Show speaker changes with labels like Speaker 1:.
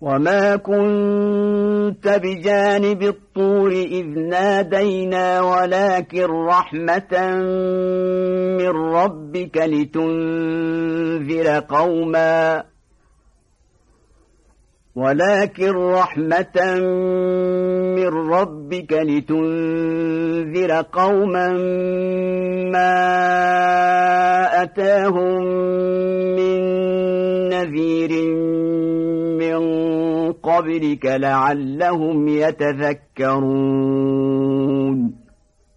Speaker 1: وما كنت بجانب الطور إذ نادينا ولكن رحمة من ربك لتنذر قوما ولكن رحمة من ربك لتنذر قوما ما أتاهم من نذير قبلك لعلهم يتذكرون.